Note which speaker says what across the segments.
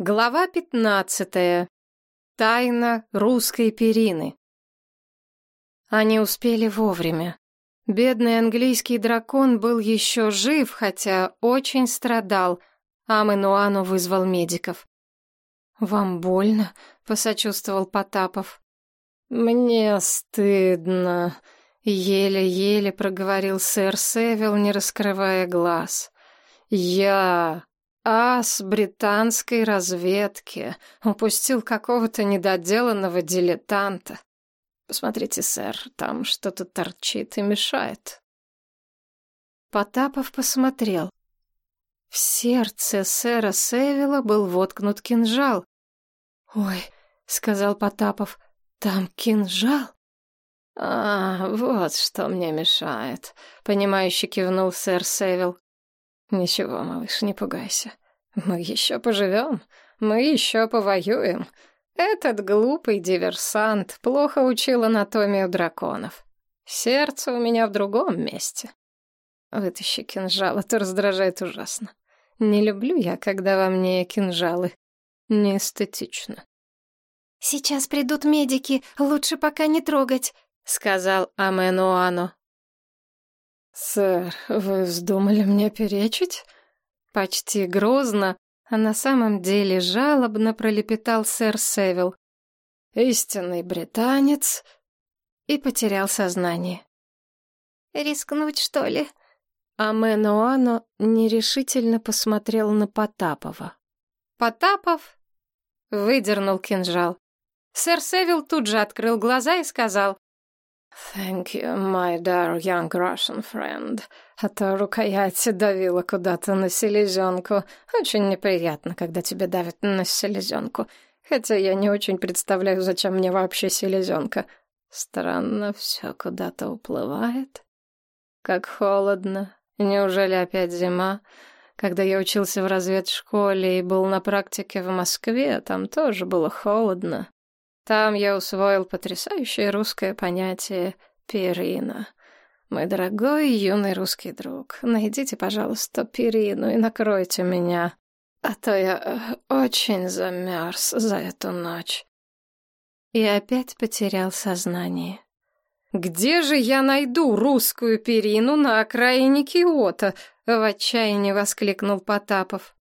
Speaker 1: Глава пятнадцатая. Тайна русской перины. Они успели вовремя. Бедный английский дракон был еще жив, хотя очень страдал. Аменуану вызвал медиков. «Вам больно?» — посочувствовал Потапов. «Мне стыдно», — еле-еле проговорил сэр Севил, не раскрывая глаз. «Я ас британской разведки. Упустил какого-то недоделанного дилетанта. Посмотрите, сэр, там что-то торчит и мешает. Потапов посмотрел. В сердце сэра Севила был воткнут кинжал. «Ой», — сказал Потапов, — «там кинжал?» «А, вот что мне мешает», — понимающе кивнул сэр Севил. «Ничего, малыш, не пугайся. Мы еще поживем, мы еще повоюем. Этот глупый диверсант плохо учил анатомию драконов. Сердце у меня в другом месте. Вытащи кинжал, это раздражает ужасно. Не люблю я, когда во мне кинжалы. Не эстетично.
Speaker 2: «Сейчас придут медики, лучше пока не трогать», — сказал Аменуано.
Speaker 1: «Сэр, вы вздумали мне перечить?» Почти грозно, а на самом деле жалобно пролепетал сэр Севил. «Истинный британец...» И потерял сознание.
Speaker 2: «Рискнуть, что ли?»
Speaker 1: А Менуано нерешительно посмотрел на Потапова. Потапов выдернул кинжал. Сэр Севил тут же открыл глаза и сказал «Thank you, my dear young Russian friend. А то рукоять давила куда-то на селезенку. Очень неприятно, когда тебе давят на селезенку. Хотя я не очень представляю, зачем мне вообще селезенка. Странно, все куда-то уплывает. Как холодно. Неужели опять зима? Когда я учился в разведшколе и был на практике в Москве, там тоже было холодно. Там я усвоил потрясающее русское понятие «перина». Мой дорогой юный русский друг, найдите, пожалуйста, перину и накройте меня, а то я э, очень замерз за эту ночь. И опять потерял сознание. «Где же я найду русскую перину на окраине Киота?» — в отчаянии воскликнул Потапов.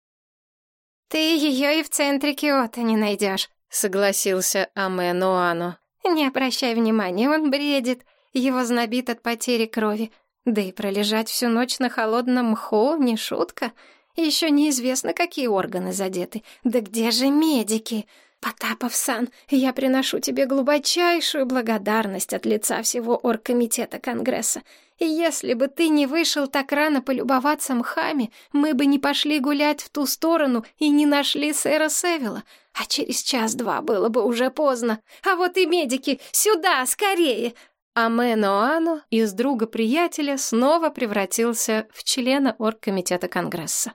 Speaker 2: «Ты ее и в центре Киота не найдешь»,
Speaker 1: согласился Аме Нуано.
Speaker 2: Не обращай внимания, он бредит. Его знобит от потери крови. Да и пролежать всю ночь на холодном мху не шутка. Еще неизвестно, какие органы задеты. Да где же медики? Потапов-сан, я приношу тебе глубочайшую благодарность от лица всего оргкомитета Конгресса. Если бы ты не вышел так рано полюбоваться мхами, мы бы не пошли гулять в ту сторону и не нашли сэра Севила. А через час-два было бы уже поздно. А вот и медики! Сюда, скорее!» А Мэноано из друга-приятеля снова превратился в члена оргкомитета Конгресса.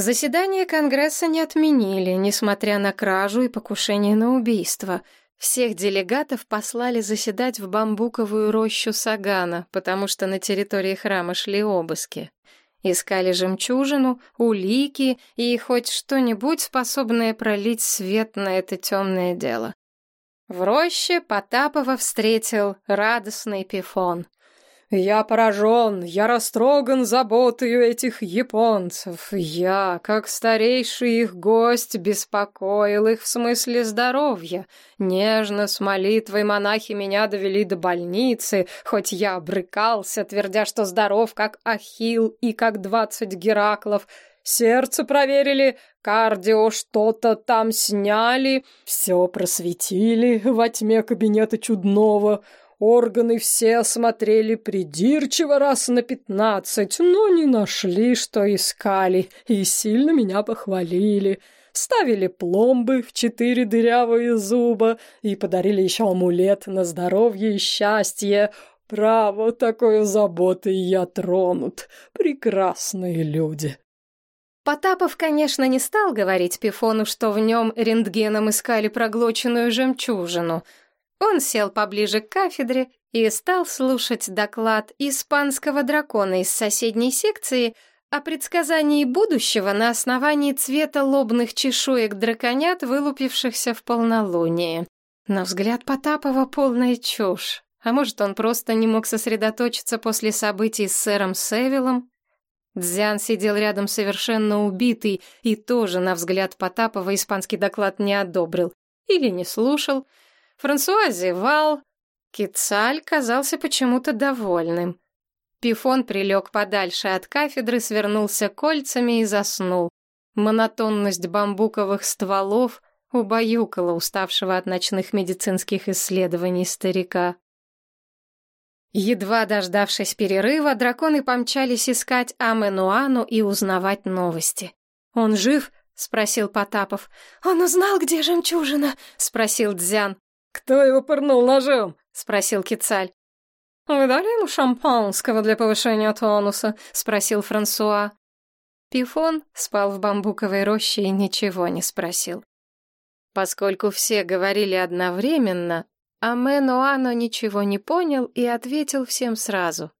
Speaker 2: Заседание Конгресса не отменили, несмотря на кражу и покушение на убийство. Всех делегатов послали заседать в бамбуковую рощу Сагана, потому что на территории храма шли обыски. Искали жемчужину, улики и хоть что-нибудь, способное пролить свет на это темное дело. В роще Потапова встретил радостный пифон. «Я поражен, я растроган заботою этих японцев. Я, как старейший их гость, беспокоил их в смысле здоровья. Нежно с молитвой монахи меня довели до больницы, хоть я брыкался, твердя, что здоров, как Ахил и как двадцать Гераклов». Сердце проверили, кардио что-то там сняли, все просветили во тьме кабинета чудного. Органы все осмотрели придирчиво раз на пятнадцать, но не нашли, что искали, и сильно меня похвалили. Ставили пломбы в четыре дырявые зуба и подарили еще амулет на здоровье и счастье. Право, такой заботой я тронут. Прекрасные люди. Потапов, конечно, не стал говорить Пифону, что в нем рентгеном искали проглоченную жемчужину — он сел поближе к кафедре и стал слушать доклад испанского дракона из соседней секции
Speaker 1: о предсказании будущего на основании цвета лобных чешуек драконят, вылупившихся в полнолуние. На взгляд Потапова полная чушь. А может, он просто не мог сосредоточиться после событий с сэром Севилом? Дзян сидел рядом совершенно убитый и тоже, на взгляд Потапова, испанский доклад не одобрил. Или не слушал. Франсуа зевал. Кицаль казался почему-то довольным. Пифон прилег подальше от кафедры, свернулся кольцами и заснул. Монотонность бамбуковых стволов убаюкала уставшего от ночных медицинских исследований старика. Едва дождавшись перерыва, драконы помчались искать Аменуану и узнавать новости. «Он жив?» — спросил Потапов.
Speaker 2: «Он узнал, где жемчужина?»
Speaker 1: — спросил Дзян. «Кто его пырнул ножом?» — спросил Кицаль. «Вы дали ему шампанского для повышения тонуса?» — спросил Франсуа. Пифон спал в бамбуковой роще и ничего не спросил. Поскольку все говорили одновременно, Амен Оано ничего не понял и ответил всем сразу.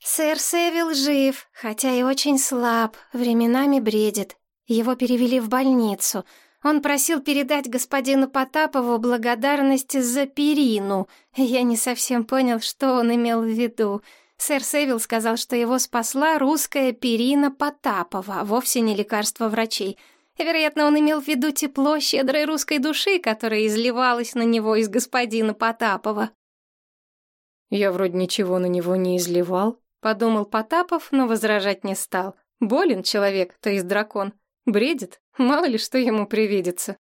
Speaker 2: «Сэр Севил жив, хотя и очень слаб, временами бредит. Его перевели в больницу. Он просил передать господину Потапову благодарность за перину. Я не совсем понял, что он имел в виду. Сэр Севил сказал, что его спасла русская перина Потапова, а вовсе не лекарство врачей. Вероятно, он имел в виду тепло щедрой русской души, которая изливалась на него из господина Потапова.
Speaker 1: «Я вроде ничего на него не изливал», — подумал Потапов, но возражать не стал. Болен человек, то есть дракон. Бредит, мало ли что ему привидится.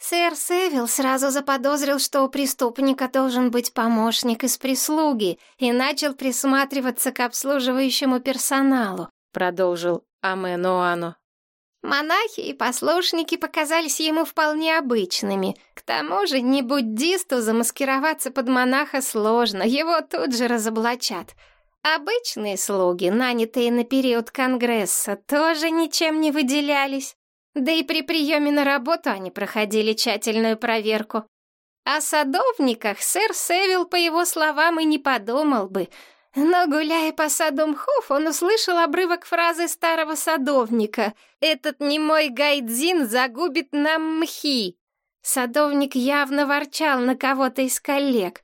Speaker 2: Сэр Севил сразу заподозрил, что у преступника должен быть помощник из прислуги, и начал присматриваться к обслуживающему персоналу, продолжил Амен Оано. Монахи и послушники показались ему вполне обычными. К тому же, не буддисту замаскироваться под монаха сложно, его тут же разоблачат. Обычные слуги, нанятые на период Конгресса, тоже ничем не выделялись. Да и при приеме на работу они проходили тщательную проверку. О садовниках сэр Севил, по его словам, и не подумал бы — но, гуляя по саду мхов, он услышал обрывок фразы старого садовника «Этот немой гайдзин загубит нам мхи». Садовник явно ворчал на кого-то из коллег.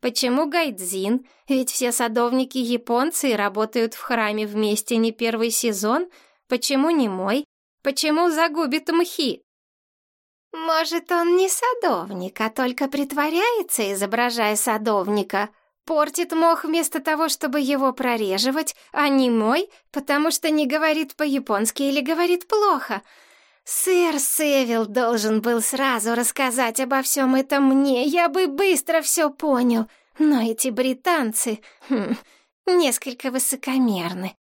Speaker 2: Почему гайдзин? Ведь все садовники японцы работают в храме вместе не первый сезон. Почему не мой? Почему загубит мхи? Может, он не садовник, а только притворяется, изображая садовника, Портит мох вместо того, чтобы его прореживать, а не мой, потому что не говорит по-японски или говорит плохо. Сэр Севил должен был сразу рассказать обо всем этом мне, я бы быстро все понял. Но эти британцы хм, несколько высокомерны.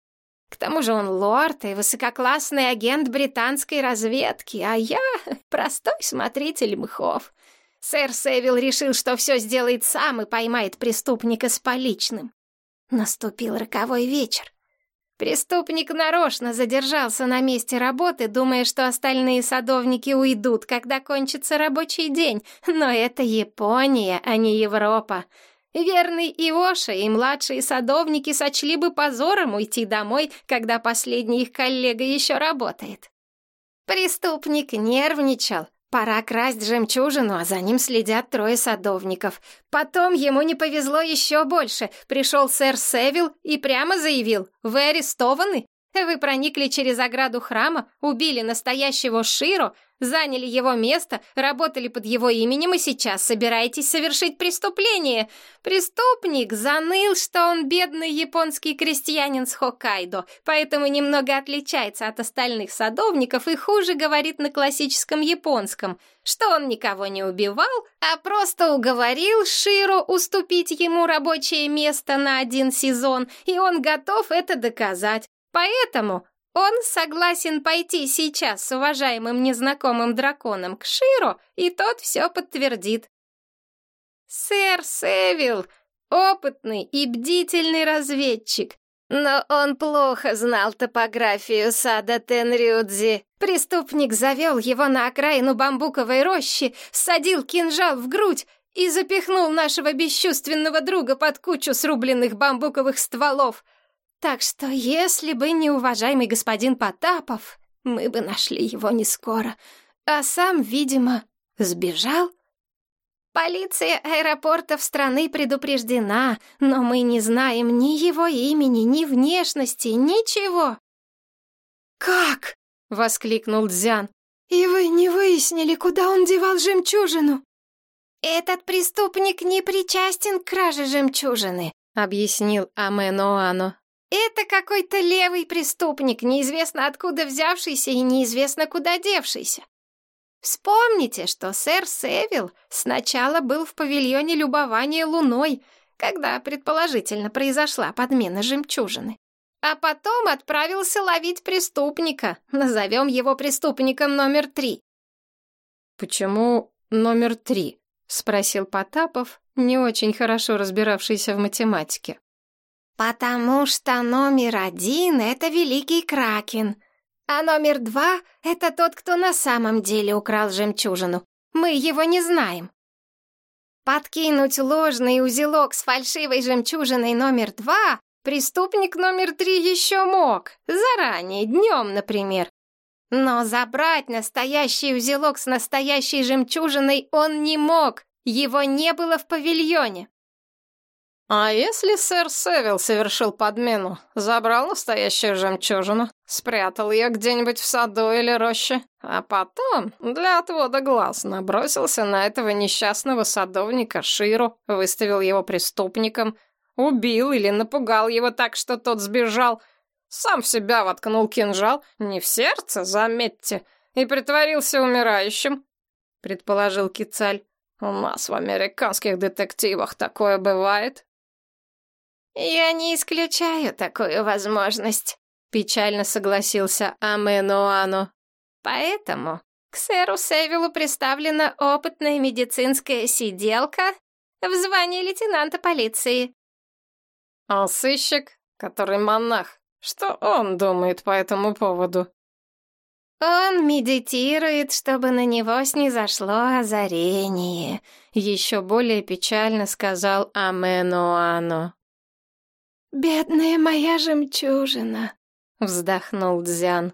Speaker 2: К тому же он лорд и высококлассный агент британской разведки, а я простой смотритель мхов. Сэр Севил решил, что все сделает сам и поймает преступника с поличным. Наступил роковой вечер. Преступник нарочно задержался на месте работы, думая, что остальные садовники уйдут, когда кончится рабочий день. Но это Япония, а не Европа. Верный Иоша и младшие садовники сочли бы позором уйти домой, когда последний их коллега еще работает. Преступник нервничал, Пора красть жемчужину, а за ним следят трое садовников. Потом ему не повезло еще больше. Пришел сэр Севил и прямо заявил, вы арестованы. Вы проникли через ограду храма, убили настоящего Широ, заняли его место, работали под его именем и сейчас собираетесь совершить преступление. Преступник заныл, что он бедный японский крестьянин с Хоккайдо, поэтому немного отличается от остальных садовников и хуже говорит на классическом японском, что он никого не убивал, а просто уговорил Широ уступить ему рабочее место на один сезон, и он готов это доказать. Поэтому он согласен пойти сейчас с уважаемым незнакомым драконом к Широ, и тот все подтвердит. Сэр Севил — опытный и бдительный разведчик, но он плохо знал топографию сада Тенрюдзи. Преступник завел его на окраину бамбуковой рощи, садил кинжал в грудь и запихнул нашего бесчувственного друга под кучу срубленных бамбуковых стволов.
Speaker 1: Так что, если бы не уважаемый господин Потапов, мы бы нашли его не скоро. А сам, видимо, сбежал. Полиция аэропортов страны предупреждена, но мы не знаем ни его имени, ни внешности, ничего.
Speaker 2: «Как?» — воскликнул Дзян. «И вы не выяснили, куда он девал жемчужину?»
Speaker 1: «Этот преступник не причастен к краже жемчужины», — объяснил Аменоано. «Это какой-то левый преступник, неизвестно откуда взявшийся и неизвестно куда девшийся. Вспомните, что сэр Севил сначала был в павильоне любования луной, когда, предположительно, произошла подмена жемчужины. А потом отправился ловить преступника. Назовем его преступником номер три.
Speaker 2: «Почему номер три?» — спросил Потапов, не очень хорошо разбиравшийся в математике.
Speaker 1: «Потому что номер один — это Великий Кракен, а номер два — это тот, кто на самом деле украл жемчужину. Мы его не знаем. Подкинуть ложный узелок с фальшивой жемчужиной номер два преступник номер три еще мог. Заранее, днем, например. Но забрать настоящий узелок с настоящей жемчужиной он не мог. Его не было в павильоне.
Speaker 2: «А если сэр Севил совершил подмену, забрал настоящую жемчужину, спрятал ее где-нибудь в саду или роще, а потом для отвода глаз набросился на этого несчастного садовника Ширу, выставил его преступником, убил или напугал его так, что тот сбежал, сам в себя воткнул кинжал, не в сердце, заметьте, и притворился умирающим», — предположил Кицаль. «У нас в американских детективах такое бывает?»
Speaker 1: «Я не исключаю такую возможность», — печально согласился Аменуано. «Поэтому к сэру Севилу представлена опытная медицинская сиделка в звании лейтенанта полиции».
Speaker 2: «А сыщик, который монах, что он думает по этому поводу?»
Speaker 1: «Он медитирует, чтобы на него снизошло озарение», — еще более печально сказал Аменуано.
Speaker 2: «Бедная моя жемчужина!» — вздохнул Дзян.